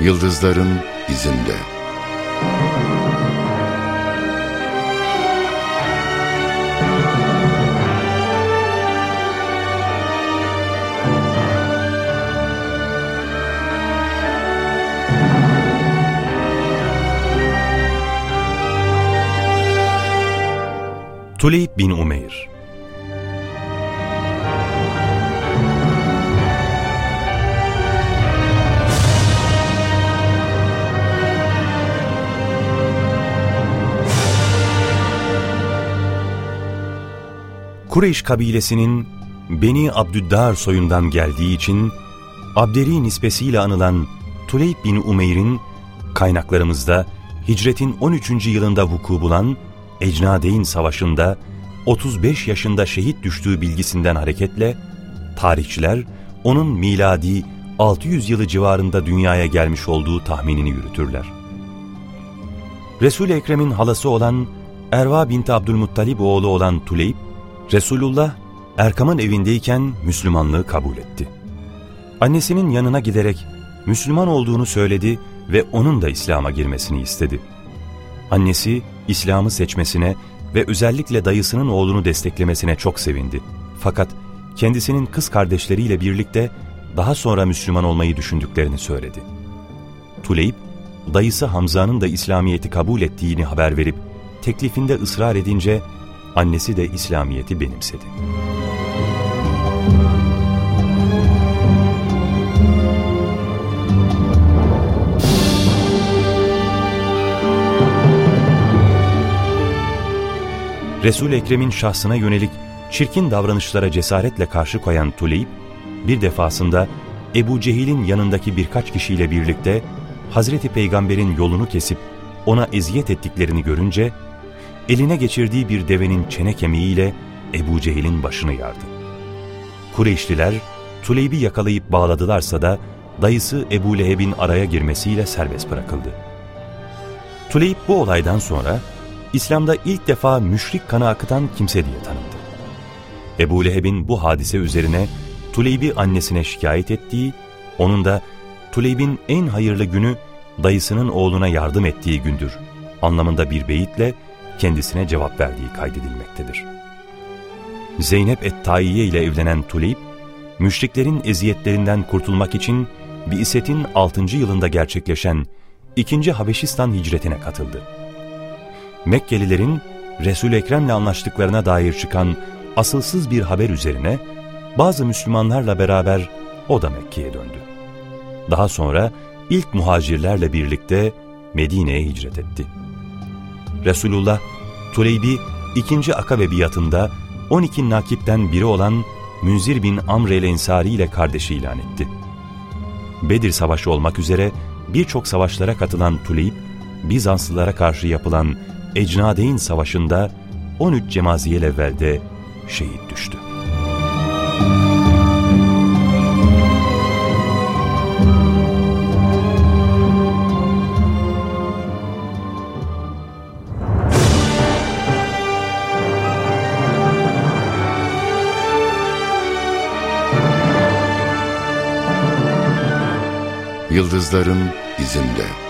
Yıldızların izinde. Tuleyb bin Umeyr Kureyş kabilesinin Beni Abdüddar soyundan geldiği için Abderi nispesiyle anılan Tuleyb bin Umeyr'in kaynaklarımızda hicretin 13. yılında vuku bulan Ecnadeyn Savaşı'nda 35 yaşında şehit düştüğü bilgisinden hareketle tarihçiler onun miladi 600 yılı civarında dünyaya gelmiş olduğu tahminini yürütürler. Resul-i Ekrem'in halası olan Erva bint Abdülmuttalib oğlu olan Tuleyb, Resulullah Erkam'ın evindeyken Müslümanlığı kabul etti. Annesinin yanına giderek Müslüman olduğunu söyledi ve onun da İslam'a girmesini istedi. Annesi İslam'ı seçmesine ve özellikle dayısının oğlunu desteklemesine çok sevindi. Fakat kendisinin kız kardeşleriyle birlikte daha sonra Müslüman olmayı düşündüklerini söyledi. Tuleyb, dayısı Hamza'nın da İslamiyet'i kabul ettiğini haber verip teklifinde ısrar edince annesi de İslamiyet'i benimsedi. Resul-i Ekrem'in şahsına yönelik çirkin davranışlara cesaretle karşı koyan Tuleyb, bir defasında Ebu Cehil'in yanındaki birkaç kişiyle birlikte Hazreti Peygamber'in yolunu kesip ona eziyet ettiklerini görünce, eline geçirdiği bir devenin çene kemiğiyle Ebu Cehil'in başını yardı. Kureyşliler Tuleyb'i yakalayıp bağladılarsa da dayısı Ebu Leheb'in araya girmesiyle serbest bırakıldı. Tuleyb bu olaydan sonra İslam'da ilk defa müşrik kanı akıtan kimse diye tanındı. Ebu Leheb'in bu hadise üzerine Tuleyb'i annesine şikayet ettiği, onun da Tuleyb'in en hayırlı günü dayısının oğluna yardım ettiği gündür anlamında bir beyitle kendisine cevap verdiği kaydedilmektedir. Zeynep et-Taiye ile evlenen Tuleyb, müşriklerin eziyetlerinden kurtulmak için Bi'set'in 6. yılında gerçekleşen 2. Habeşistan hicretine katıldı. Mekkelilerin Resul-i Ekrem'le anlaştıklarına dair çıkan asılsız bir haber üzerine bazı Müslümanlarla beraber o da Mekke'ye döndü. Daha sonra ilk muhacirlerle birlikte Medine'ye hicret etti. Resulullah, Tuleybi ikinci Akabe biatında 12 nakipten biri olan Münzir bin Amr el-Ensari ile kardeşi ilan etti. Bedir Savaşı olmak üzere birçok savaşlara katılan Tuleyb, Bizanslılara karşı yapılan Ecnadeyn Savaşı'nda 13 Cemaziyel evvelde şehit düştü. Yıldızların izinde.